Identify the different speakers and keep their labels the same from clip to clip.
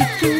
Speaker 1: to do.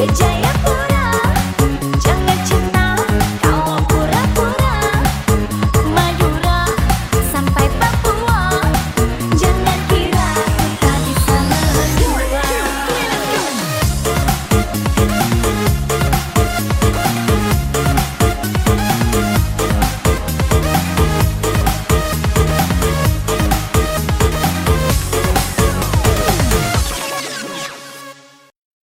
Speaker 1: DJ